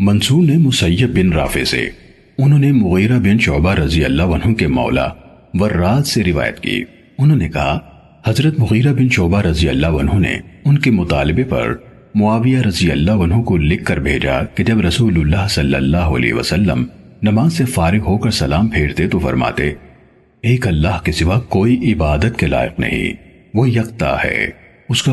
منصور نے مسیب بن رافع سے، انہوں نے مغیرہ بن شعبہ رضی اللہ عنہ کے مولا ورات سے روایت کی۔ انہوں نے کہا، حضرت مغیرہ بن شعبہ رضی اللہ عنہ نے ان کے مطالبے پر معاویہ رضی اللہ عنہ کو لکھ کر بھیجا کہ جب رسول اللہ صلی اللہ علیہ وسلم نماز سے فارغ ہو کر سلام پھیرتے تو فرماتے، ایک اللہ کے سوا کوئی عبادت کے لائق نہیں، وہ یکتا ہے، اس کا